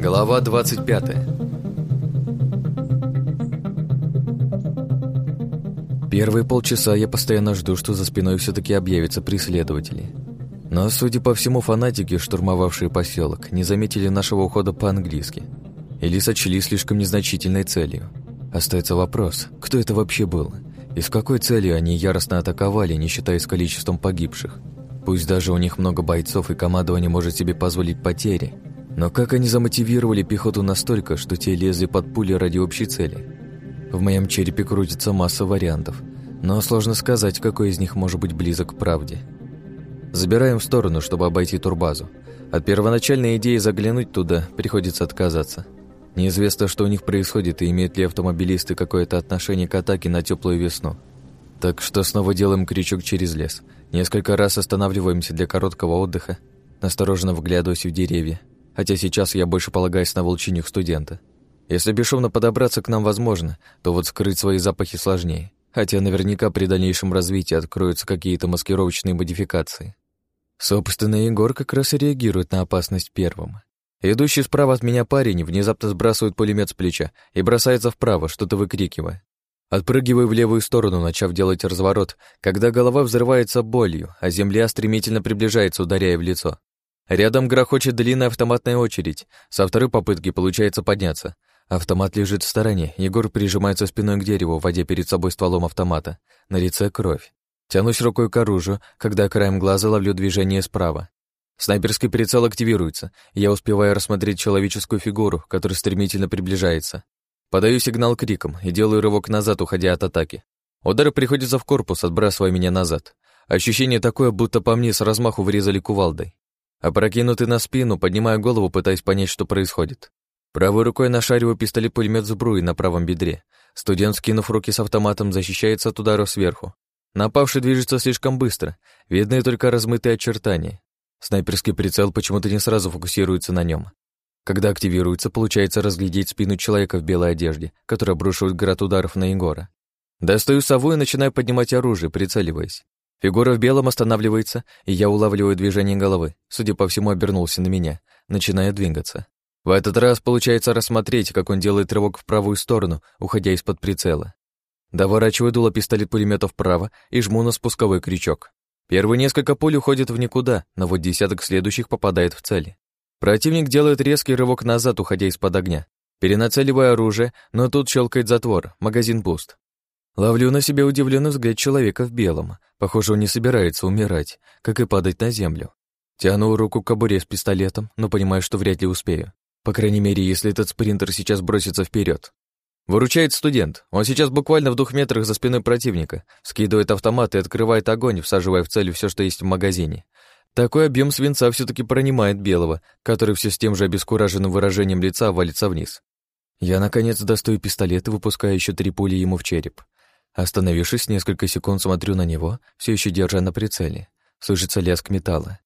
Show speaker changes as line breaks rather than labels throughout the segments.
Глава 25 Первые полчаса я постоянно жду, что за спиной все таки объявятся преследователи. Но, судя по всему, фанатики, штурмовавшие поселок, не заметили нашего ухода по-английски. Или сочли слишком незначительной целью. Остается вопрос, кто это вообще был? И с какой целью они яростно атаковали, не считаясь количеством погибших? Пусть даже у них много бойцов и командование может себе позволить потери, но как они замотивировали пехоту настолько, что те лезли под пули ради общей цели? В моем черепе крутится масса вариантов, но сложно сказать, какой из них может быть близок к правде. Забираем в сторону, чтобы обойти турбазу. От первоначальной идеи заглянуть туда приходится отказаться. Неизвестно, что у них происходит и имеют ли автомобилисты какое-то отношение к атаке на теплую весну. Так что снова делаем крючок через лес. Несколько раз останавливаемся для короткого отдыха, настороженно вглядываясь в деревья, хотя сейчас я больше полагаюсь на волчинях студента. Если бесшумно подобраться к нам возможно, то вот скрыть свои запахи сложнее, хотя наверняка при дальнейшем развитии откроются какие-то маскировочные модификации. Собственно, Егор как раз и реагирует на опасность первым. Идущий справа от меня парень внезапно сбрасывает пулемет с плеча и бросается вправо, что-то выкрикивая. Отпрыгиваю в левую сторону, начав делать разворот, когда голова взрывается болью, а земля стремительно приближается, ударяя в лицо. Рядом грохочет длинная автоматная очередь. Со второй попытки получается подняться. Автомат лежит в стороне, Егор прижимается спиной к дереву, водя перед собой стволом автомата. На лице кровь. Тянусь рукой к оружию, когда краем глаза ловлю движение справа. Снайперский прицел активируется, я успеваю рассмотреть человеческую фигуру, которая стремительно приближается. Подаю сигнал криком и делаю рывок назад, уходя от атаки. Удар приходится в корпус, отбрасывая меня назад. Ощущение такое, будто по мне с размаху врезали кувалдой. Опрокинутый на спину, поднимаю голову, пытаясь понять, что происходит. Правой рукой нашариваю пистолет-пулемет сбруи на правом бедре. Студент, скинув руки с автоматом, защищается от ударов сверху. Напавший движется слишком быстро, видны только размытые очертания. Снайперский прицел почему-то не сразу фокусируется на нем. Когда активируется, получается разглядеть спину человека в белой одежде, который обрушивает град ударов на Егора. Достаю сову и начинаю поднимать оружие, прицеливаясь. Фигура в белом останавливается, и я улавливаю движение головы. Судя по всему, обернулся на меня, начиная двигаться. В этот раз получается рассмотреть, как он делает рывок в правую сторону, уходя из-под прицела. Доворачиваю дуло пистолет-пулемета вправо и жму на спусковой крючок. Первые несколько пуль уходят в никуда, но вот десяток следующих попадает в цель. Противник делает резкий рывок назад, уходя из-под огня. Перенацеливая оружие, но тут щелкает затвор, магазин пуст. Ловлю на себе удивленный взгляд человека в белом. Похоже, он не собирается умирать, как и падать на землю. Тяну руку к кобуре с пистолетом, но понимаю, что вряд ли успею. По крайней мере, если этот спринтер сейчас бросится вперед. Выручает студент. Он сейчас буквально в двух метрах за спиной противника, скидывает автомат и открывает огонь, всаживая в цель все, что есть в магазине. Такой объем свинца все таки пронимает белого, который все с тем же обескураженным выражением лица валится вниз. Я, наконец, достаю пистолет и выпускаю еще три пули ему в череп. Остановившись, несколько секунд смотрю на него, все еще держа на прицеле. Слышится лязг металла.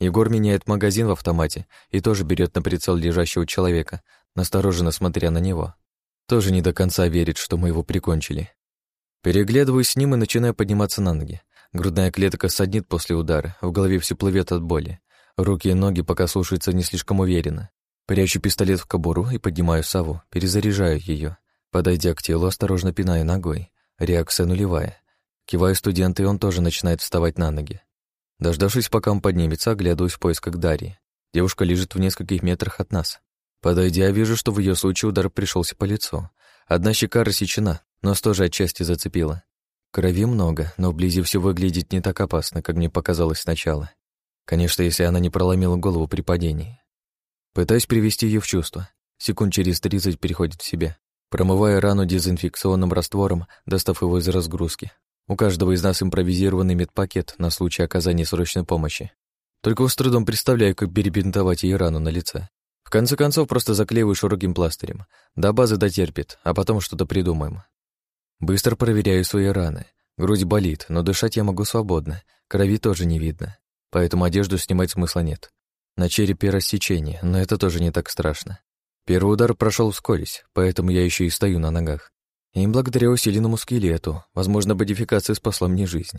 Егор меняет магазин в автомате и тоже берет на прицел лежащего человека, настороженно смотря на него. Тоже не до конца верит, что мы его прикончили. Переглядываюсь с ним и начинаю подниматься на ноги. Грудная клетка саднит после удара, в голове все плывет от боли. Руки и ноги пока слушаются не слишком уверенно. Прячу пистолет в кобуру и поднимаю сову, перезаряжаю ее. Подойдя к телу, осторожно пинаю ногой. Реакция нулевая. Киваю студента, и он тоже начинает вставать на ноги. Дождавшись, пока он поднимется, оглядываюсь в поисках Дарьи. Девушка лежит в нескольких метрах от нас. Подойдя, вижу, что в ее случае удар пришелся по лицу. Одна щека рассечена, нос тоже отчасти зацепила. Крови много, но вблизи все выглядит не так опасно, как мне показалось сначала. Конечно, если она не проломила голову при падении. Пытаюсь привести ее в чувство. Секунд через тридцать переходит в себя. Промывая рану дезинфекционным раствором, достав его из разгрузки. У каждого из нас импровизированный медпакет на случай оказания срочной помощи. Только с трудом представляю, как перебинтовать ей рану на лице. В конце концов, просто заклеиваю широким пластырем. До базы дотерпит, а потом что-то придумаем. Быстро проверяю свои раны. Грудь болит, но дышать я могу свободно. Крови тоже не видно. Поэтому одежду снимать смысла нет. На черепе рассечение, но это тоже не так страшно. Первый удар прошел вскользь, поэтому я еще и стою на ногах. И благодаря усиленному скелету, возможно, модификация спасла мне жизнь.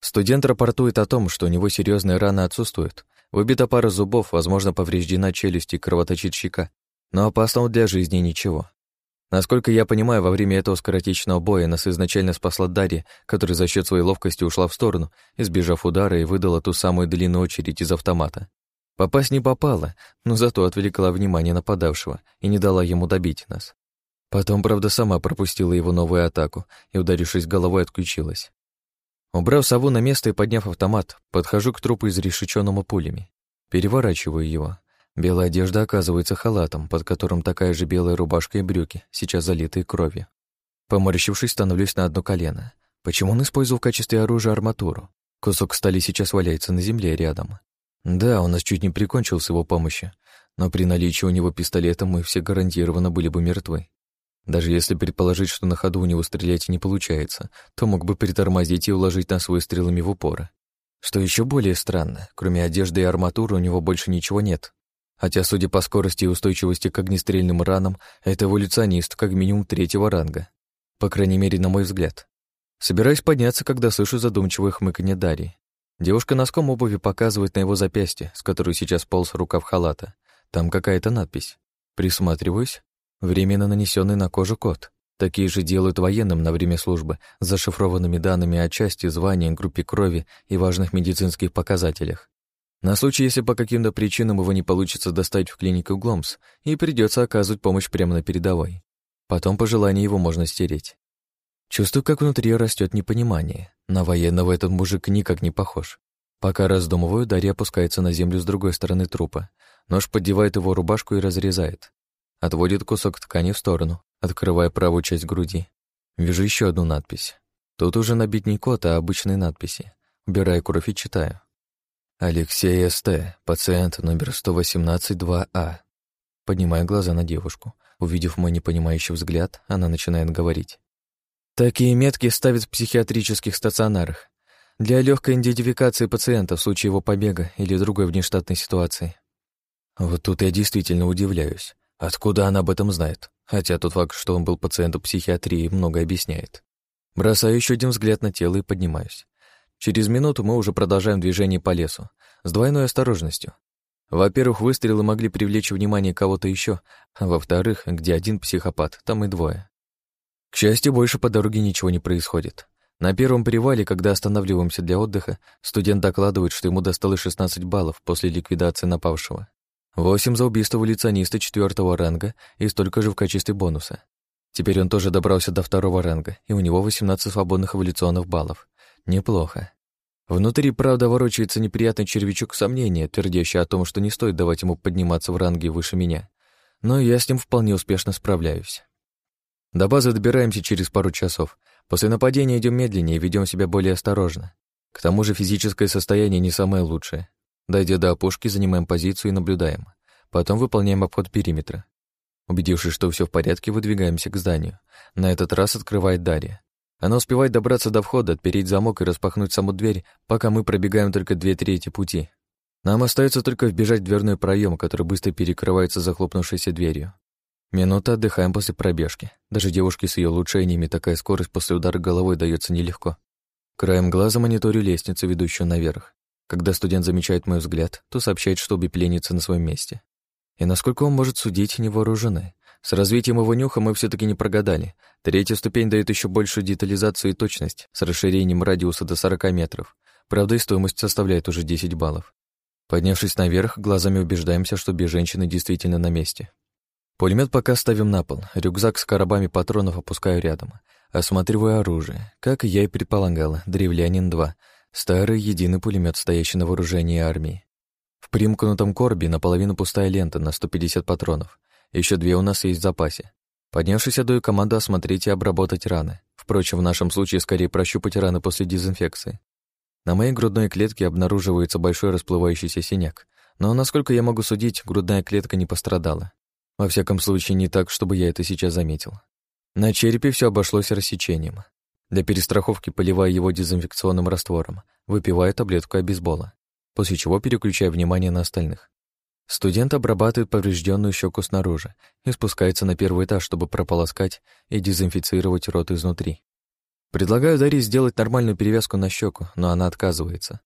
Студент рапортует о том, что у него серьезные раны отсутствуют, Выбита пара зубов, возможно, повреждена челюсть и кровоточит щека, но опасного для жизни ничего. Насколько я понимаю, во время этого скоротечного боя нас изначально спасла Дарья, которая за счет своей ловкости ушла в сторону, избежав удара и выдала ту самую длинную очередь из автомата. Попасть не попала, но зато отвлекла внимание нападавшего и не дала ему добить нас. Потом, правда, сама пропустила его новую атаку и, ударившись головой, отключилась. Убрав сову на место и подняв автомат, подхожу к трупу, изрешеченному пулями. Переворачиваю его. Белая одежда оказывается халатом, под которым такая же белая рубашка и брюки, сейчас залитые кровью. Поморщившись, становлюсь на одно колено. Почему он использовал в качестве оружия арматуру? Кусок стали сейчас валяется на земле рядом. Да, он нас чуть не прикончил с его помощью, но при наличии у него пистолета мы все гарантированно были бы мертвы. Даже если предположить, что на ходу у него стрелять не получается, то мог бы притормозить и уложить нас выстрелами в упор. Что еще более странно, кроме одежды и арматуры у него больше ничего нет. Хотя, судя по скорости и устойчивости к огнестрельным ранам, это эволюционист как минимум третьего ранга. По крайней мере, на мой взгляд. Собираюсь подняться, когда слышу задумчивое хмыканье Дарьи. Девушка носком обуви показывает на его запястье, с которой сейчас полз рукав халата. Там какая-то надпись. Присматриваюсь. Временно нанесенный на кожу код. Такие же делают военным на время службы с зашифрованными данными о части, звании, группе крови и важных медицинских показателях. На случай, если по каким-то причинам его не получится достать в клинику Гломс, и придется оказывать помощь прямо на передовой. Потом по желанию его можно стереть. Чувствую, как внутри растет непонимание. На военного этот мужик никак не похож. Пока раздумываю, Дарья опускается на землю с другой стороны трупа. Нож поддевает его рубашку и разрезает. Отводит кусок ткани в сторону, открывая правую часть груди. Вижу еще одну надпись. Тут уже набит не код, а обычные надписи. Убираю кровь и читаю. Алексей СТ, пациент номер 118-2А. Поднимаю глаза на девушку. Увидев мой непонимающий взгляд, она начинает говорить. Такие метки ставят в психиатрических стационарах для легкой идентификации пациента в случае его побега или другой внештатной ситуации. Вот тут я действительно удивляюсь. Откуда она об этом знает? Хотя тот факт, что он был пациентом психиатрии, много объясняет. Бросаю еще один взгляд на тело и поднимаюсь. Через минуту мы уже продолжаем движение по лесу, с двойной осторожностью. Во-первых, выстрелы могли привлечь внимание кого-то еще, а во-вторых, где один психопат, там и двое. К счастью, больше по дороге ничего не происходит. На первом перевале, когда останавливаемся для отдыха, студент докладывает, что ему досталось 16 баллов после ликвидации напавшего. Восемь за убийство эволюциониста четвертого ранга и столько же в качестве бонуса. Теперь он тоже добрался до второго ранга, и у него 18 свободных эволюционных баллов. Неплохо. Внутри, правда, ворочается неприятный червячок сомнения, твердящий о том, что не стоит давать ему подниматься в ранге выше меня. Но я с ним вполне успешно справляюсь. До базы добираемся через пару часов. После нападения идем медленнее и ведем себя более осторожно. К тому же физическое состояние не самое лучшее. Дойдя до опушки, занимаем позицию и наблюдаем. Потом выполняем обход периметра. Убедившись, что все в порядке, выдвигаемся к зданию. На этот раз открывает Дарья. Она успевает добраться до входа, отпереть замок и распахнуть саму дверь, пока мы пробегаем только две трети пути. Нам остается только вбежать в дверной проем, который быстро перекрывается захлопнувшейся дверью. Минута отдыхаем после пробежки. Даже девушке с ее улучшениями такая скорость после удара головой дается нелегко. Краем глаза мониторю лестницу, ведущую наверх. Когда студент замечает мой взгляд, то сообщает, что обе пленницы на своем месте. И насколько он может судить, не вооружены. С развитием его нюха мы все таки не прогадали. Третья ступень дает еще большую детализацию и точность, с расширением радиуса до 40 метров. Правда, и стоимость составляет уже 10 баллов. Поднявшись наверх, глазами убеждаемся, что без женщины действительно на месте. Пулемет пока ставим на пол, рюкзак с коробами патронов опускаю рядом. Осматриваю оружие. Как я и предполагала, древлянин-2, Старый единый пулемет, стоящий на вооружении армии. В примкнутом коробе наполовину пустая лента на 150 патронов. Еще две у нас есть в запасе. Поднявшись, даю команду осмотреть и обработать раны. Впрочем, в нашем случае скорее прощупать раны после дезинфекции. На моей грудной клетке обнаруживается большой расплывающийся синяк, но, насколько я могу судить, грудная клетка не пострадала. Во всяком случае, не так, чтобы я это сейчас заметил. На черепе все обошлось рассечением. Для перестраховки поливая его дезинфекционным раствором, выпивая таблетку обезбола, после чего переключая внимание на остальных. Студент обрабатывает поврежденную щеку снаружи и спускается на первый этаж, чтобы прополоскать и дезинфицировать рот изнутри. Предлагаю Дарье сделать нормальную перевязку на щеку, но она отказывается.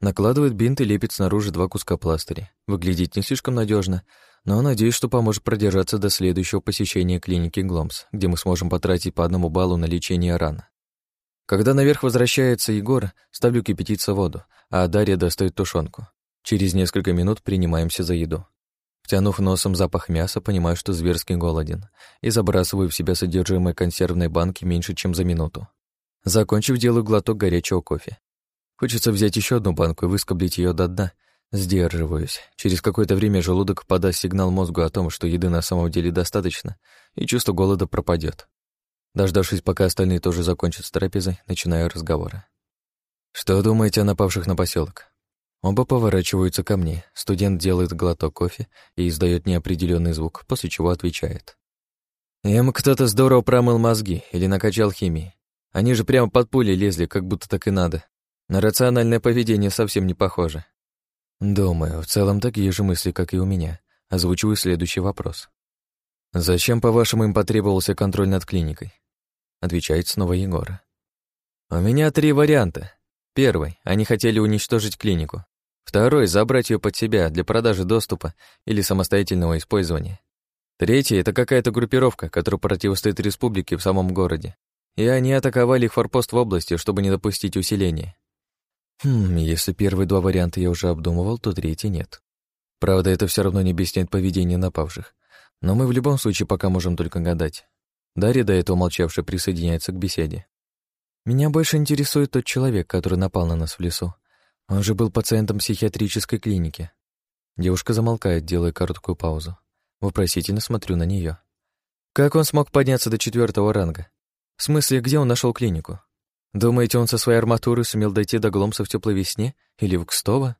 Накладывает бинт и лепит снаружи два куска пластыря. Выглядит не слишком надежно, но надеюсь, что поможет продержаться до следующего посещения клиники Гломс, где мы сможем потратить по одному баллу на лечение ран. Когда наверх возвращается Егор, ставлю кипятиться воду, а Дарья достает тушенку. Через несколько минут принимаемся за еду. Втянув носом запах мяса, понимаю, что зверски голоден, и забрасываю в себя содержимое консервной банки меньше, чем за минуту. Закончив, делаю глоток горячего кофе. Хочется взять еще одну банку и выскоблить ее до дна. Сдерживаюсь. Через какое-то время желудок подаст сигнал мозгу о том, что еды на самом деле достаточно, и чувство голода пропадет. Дождавшись, пока остальные тоже закончат с трапезой, начинаю разговоры. «Что думаете о напавших на поселок? Оба поворачиваются ко мне. Студент делает глоток кофе и издает неопределенный звук, после чего отвечает. Им кто-то здорово промыл мозги или накачал химией. Они же прямо под пули лезли, как будто так и надо. На рациональное поведение совсем не похоже. Думаю, в целом такие же мысли, как и у меня. Озвучиваю следующий вопрос. Зачем, по-вашему, им потребовался контроль над клиникой? Отвечает снова Егор. У меня три варианта. Первый. Они хотели уничтожить клинику. Второй — забрать ее под себя для продажи доступа или самостоятельного использования. Третий — это какая-то группировка, которая противостоит республике в самом городе. И они атаковали их форпост в области, чтобы не допустить усиления. Хм, если первые два варианта я уже обдумывал, то третий нет. Правда, это все равно не объясняет поведение напавших. Но мы в любом случае пока можем только гадать. Дарья, до этого молчавшая, присоединяется к беседе. «Меня больше интересует тот человек, который напал на нас в лесу. Он же был пациентом психиатрической клиники». Девушка замолкает, делая короткую паузу. Вопросительно смотрю на нее. «Как он смог подняться до четвертого ранга? В смысле, где он нашел клинику? Думаете, он со своей арматурой сумел дойти до Гломса в теплой весне или в Кстово?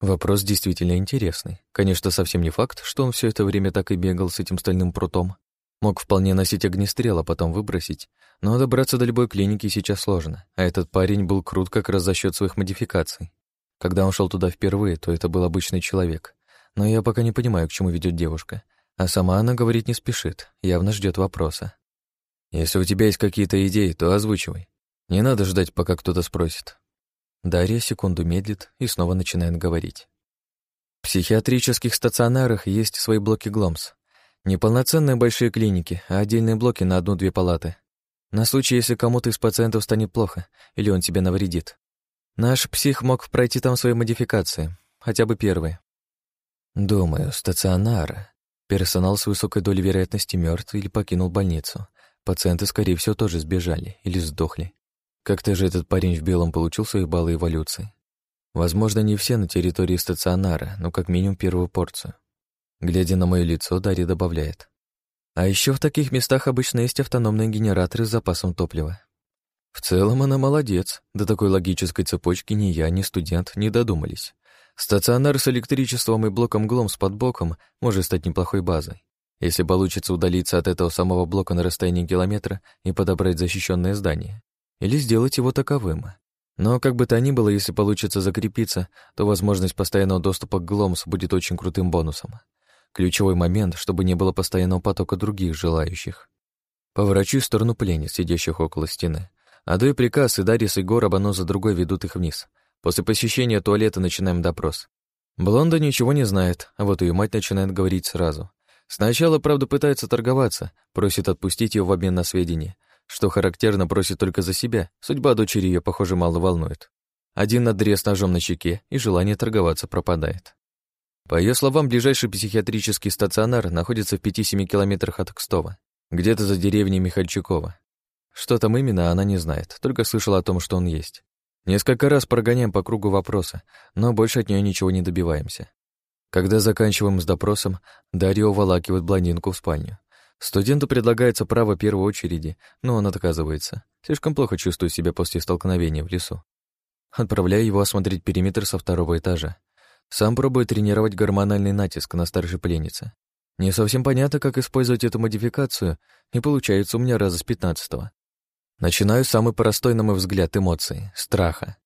Вопрос действительно интересный. Конечно, совсем не факт, что он все это время так и бегал с этим стальным прутом. Мог вполне носить огнестрел, а потом выбросить. Но добраться до любой клиники сейчас сложно, а этот парень был крут как раз за счет своих модификаций. Когда он шел туда впервые, то это был обычный человек. Но я пока не понимаю, к чему ведет девушка. А сама она говорить не спешит, явно ждет вопроса. Если у тебя есть какие-то идеи, то озвучивай. Не надо ждать, пока кто-то спросит. Дарья секунду медлит и снова начинает говорить. В психиатрических стационарах есть свои блоки ГЛОМС. Неполноценные большие клиники, а отдельные блоки на одну-две палаты. На случай, если кому-то из пациентов станет плохо или он тебе навредит. Наш псих мог пройти там свои модификации, хотя бы первые. Думаю, стационары. Персонал с высокой долей вероятности мертв или покинул больницу. Пациенты, скорее всего, тоже сбежали или сдохли. Как-то же этот парень в белом получил свои баллы эволюции. Возможно, не все на территории стационара, но как минимум первую порцию. Глядя на мое лицо, Дарья добавляет. А еще в таких местах обычно есть автономные генераторы с запасом топлива. В целом она молодец. До такой логической цепочки ни я, ни студент не додумались. Стационар с электричеством и блоком ГЛОМС под боком может стать неплохой базой. Если получится удалиться от этого самого блока на расстоянии километра и подобрать защищенное здание или сделать его таковым. Но как бы то ни было, если получится закрепиться, то возможность постоянного доступа к Гломс будет очень крутым бонусом. Ключевой момент, чтобы не было постоянного потока других желающих. Поворачу в сторону пленниц, сидящих около стены. Отдаю приказ, и Дарис и Гор одно за другой ведут их вниз. После посещения туалета начинаем допрос. Блонда ничего не знает, а вот ее мать начинает говорить сразу. Сначала, правда, пытается торговаться, просит отпустить ее в обмен на сведения, что характерно, просит только за себя, судьба дочери ее, похоже, мало волнует. Один надрез ножом на щеке, и желание торговаться пропадает. По ее словам, ближайший психиатрический стационар находится в 5-7 километрах от Кстова, где-то за деревней Михальчукова. Что там именно, она не знает, только слышала о том, что он есть. Несколько раз прогоняем по кругу вопросы, но больше от нее ничего не добиваемся. Когда заканчиваем с допросом, Дарья уволакивает блондинку в спальню. Студенту предлагается право первой очереди, но он отказывается. Слишком плохо чувствует себя после столкновения в лесу. Отправляю его осмотреть периметр со второго этажа. Сам пробую тренировать гормональный натиск на старшей пленнице. Не совсем понятно, как использовать эту модификацию, и получается у меня раза с пятнадцатого. Начинаю самый простой, на мой взгляд, эмоции — страха.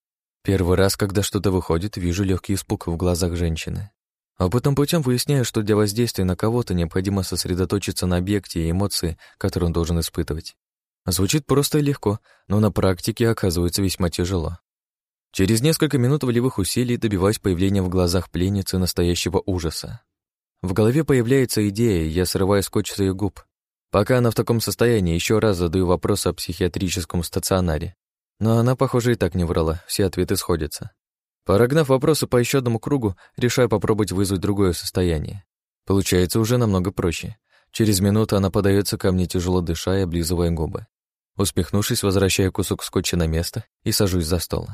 Первый раз, когда что-то выходит, вижу легкий испуг в глазах женщины. А потом путем выясняю, что для воздействия на кого-то необходимо сосредоточиться на объекте и эмоции, которые он должен испытывать. Звучит просто и легко, но на практике оказывается весьма тяжело. Через несколько минут волевых усилий добиваюсь появления в глазах пленницы настоящего ужаса. В голове появляется идея, я срываю скотч с ее губ. Пока она в таком состоянии, еще раз задаю вопрос о психиатрическом стационаре. Но она, похоже, и так не врала, все ответы сходятся. Порогнав вопросы по еще одному кругу, решаю попробовать вызвать другое состояние. Получается уже намного проще. Через минуту она подается ко мне, тяжело дыша и облизывая губы. Успехнувшись, возвращаю кусок скотча на место и сажусь за стол.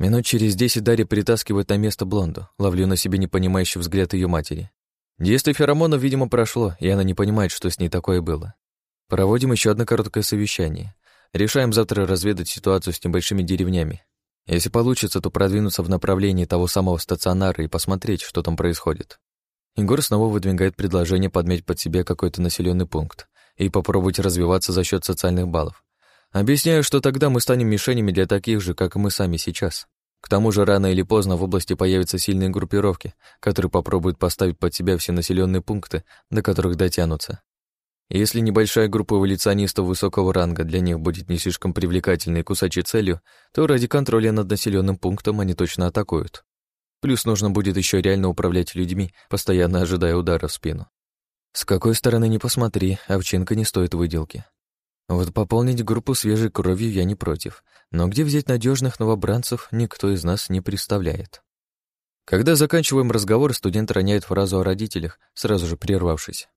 Минут через десять Дарья притаскивает на место блонду, ловлю на себе непонимающий взгляд ее матери. Действие феромонов, видимо, прошло, и она не понимает, что с ней такое было. Проводим еще одно короткое совещание. Решаем завтра разведать ситуацию с небольшими деревнями. Если получится, то продвинуться в направлении того самого стационара и посмотреть, что там происходит. Егор снова выдвигает предложение подметь под себя какой-то населенный пункт и попробовать развиваться за счет социальных баллов. Объясняю, что тогда мы станем мишенями для таких же, как и мы сами сейчас. К тому же рано или поздно в области появятся сильные группировки, которые попробуют поставить под себя все населенные пункты, до которых дотянутся. Если небольшая группа эволюционистов высокого ранга для них будет не слишком привлекательной кусачей целью, то ради контроля над населенным пунктом они точно атакуют. Плюс нужно будет еще реально управлять людьми, постоянно ожидая удара в спину. С какой стороны ни посмотри, овчинка не стоит выделки. Вот пополнить группу свежей кровью я не против, но где взять надежных новобранцев, никто из нас не представляет. Когда заканчиваем разговор, студент роняет фразу о родителях, сразу же прервавшись.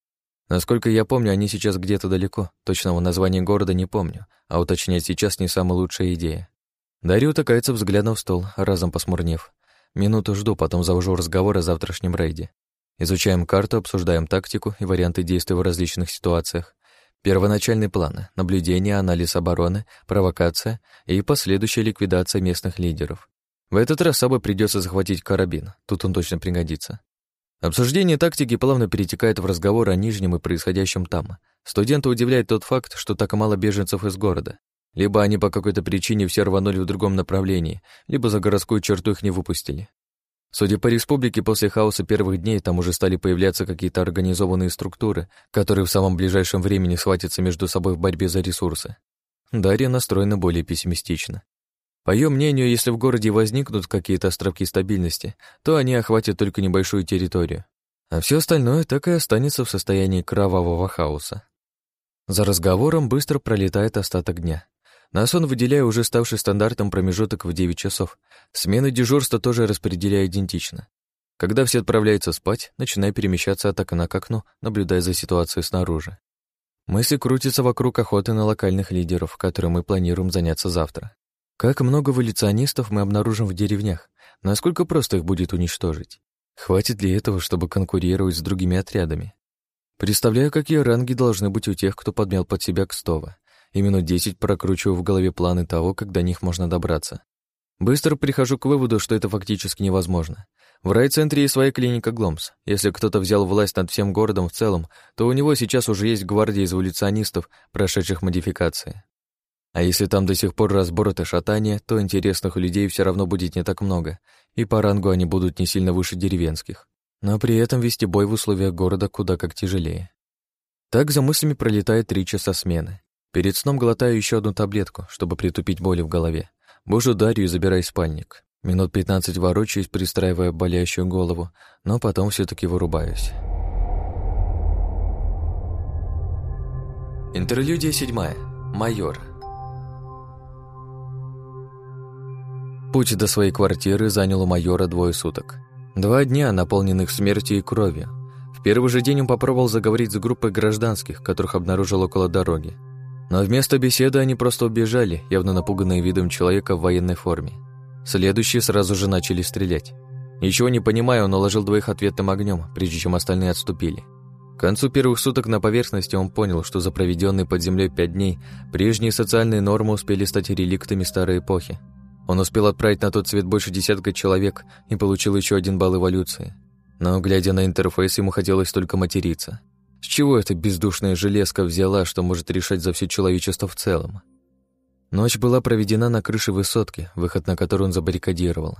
Насколько я помню, они сейчас где-то далеко, точного названия города не помню, а уточнять сейчас не самая лучшая идея. Дарья утыкается взглядом в стол, разом посмурнев. Минуту жду, потом завожу разговор о завтрашнем рейде. Изучаем карту, обсуждаем тактику и варианты действий в различных ситуациях, Первоначальный план — наблюдение, анализ обороны, провокация и последующая ликвидация местных лидеров. В этот раз собой придется захватить карабин, тут он точно пригодится. Обсуждение тактики плавно перетекает в разговор о Нижнем и происходящем там. Студента удивляет тот факт, что так мало беженцев из города. Либо они по какой-то причине все рванули в другом направлении, либо за городскую черту их не выпустили. Судя по республике, после хаоса первых дней там уже стали появляться какие-то организованные структуры, которые в самом ближайшем времени схватятся между собой в борьбе за ресурсы. Дарья настроена более пессимистично. По ее мнению, если в городе возникнут какие-то островки стабильности, то они охватят только небольшую территорию, а все остальное так и останется в состоянии кровавого хаоса. За разговором быстро пролетает остаток дня. На сон выделяю уже ставший стандартом промежуток в 9 часов. Смены дежурства тоже распределяю идентично. Когда все отправляются спать, начинаю перемещаться от окна к окну, наблюдая за ситуацией снаружи. Мысли крутятся вокруг охоты на локальных лидеров, которым мы планируем заняться завтра. Как много эволюционистов мы обнаружим в деревнях, насколько просто их будет уничтожить. Хватит ли этого, чтобы конкурировать с другими отрядами? Представляю, какие ранги должны быть у тех, кто подмял под себя Кстова и минут десять прокручиваю в голове планы того, как до них можно добраться. Быстро прихожу к выводу, что это фактически невозможно. В райцентре есть своя клиника Гломс. Если кто-то взял власть над всем городом в целом, то у него сейчас уже есть гвардия из эволюционистов, прошедших модификации. А если там до сих пор разборот и шатание, то интересных людей все равно будет не так много, и по рангу они будут не сильно выше деревенских. Но при этом вести бой в условиях города куда как тяжелее. Так за мыслями пролетает три часа смены. Перед сном глотаю еще одну таблетку, чтобы притупить боли в голове. Божу Дарью и забирай спальник. Минут пятнадцать ворочаюсь, пристраивая болящую голову, но потом все таки вырубаюсь. Интерлюдия седьмая. Майор. Путь до своей квартиры занял у майора двое суток. Два дня, наполненных смертью и кровью. В первый же день он попробовал заговорить с группой гражданских, которых обнаружил около дороги. Но вместо беседы они просто убежали, явно напуганные видом человека в военной форме. Следующие сразу же начали стрелять. Ничего не понимая, он уложил двоих ответным огнем, прежде чем остальные отступили. К концу первых суток на поверхности он понял, что за проведенные под землей пять дней прежние социальные нормы успели стать реликтами старой эпохи. Он успел отправить на тот свет больше десятка человек и получил еще один балл эволюции. Но, глядя на интерфейс, ему хотелось только материться. С чего эта бездушная железка взяла, что может решать за все человечество в целом? Ночь была проведена на крыше высотки, выход на который он забаррикадировал.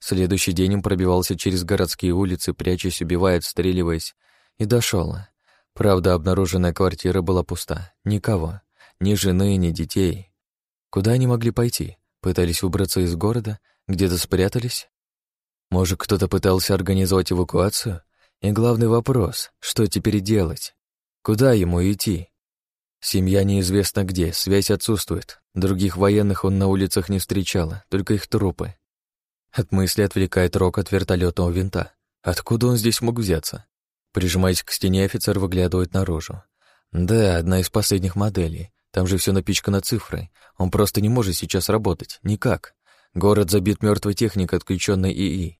Следующий день он пробивался через городские улицы, прячась, убивая, отстреливаясь, и дошел. Правда, обнаруженная квартира была пуста. Никого. Ни жены, ни детей. Куда они могли пойти? Пытались выбраться из города? Где-то спрятались? Может, кто-то пытался организовать эвакуацию? И главный вопрос, что теперь делать? Куда ему идти? Семья неизвестно где, связь отсутствует. Других военных он на улицах не встречала, только их трупы. От мысли отвлекает рок от вертолетного винта. Откуда он здесь мог взяться? Прижимаясь к стене, офицер выглядывает наружу. Да, одна из последних моделей. Там же все напичкано цифрой. Он просто не может сейчас работать. Никак. Город забит мертвой техникой, отключенной ИИ.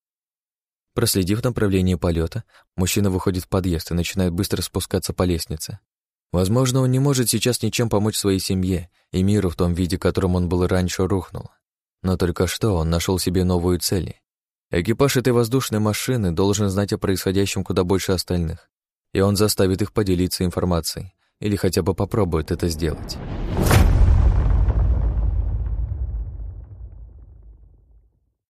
Проследив направление полета, мужчина выходит в подъезд и начинает быстро спускаться по лестнице. Возможно, он не может сейчас ничем помочь своей семье, и миру в том виде, которым он был раньше, рухнул. Но только что он нашел себе новую цель. Экипаж этой воздушной машины должен знать о происходящем куда больше остальных, и он заставит их поделиться информацией, или хотя бы попробует это сделать.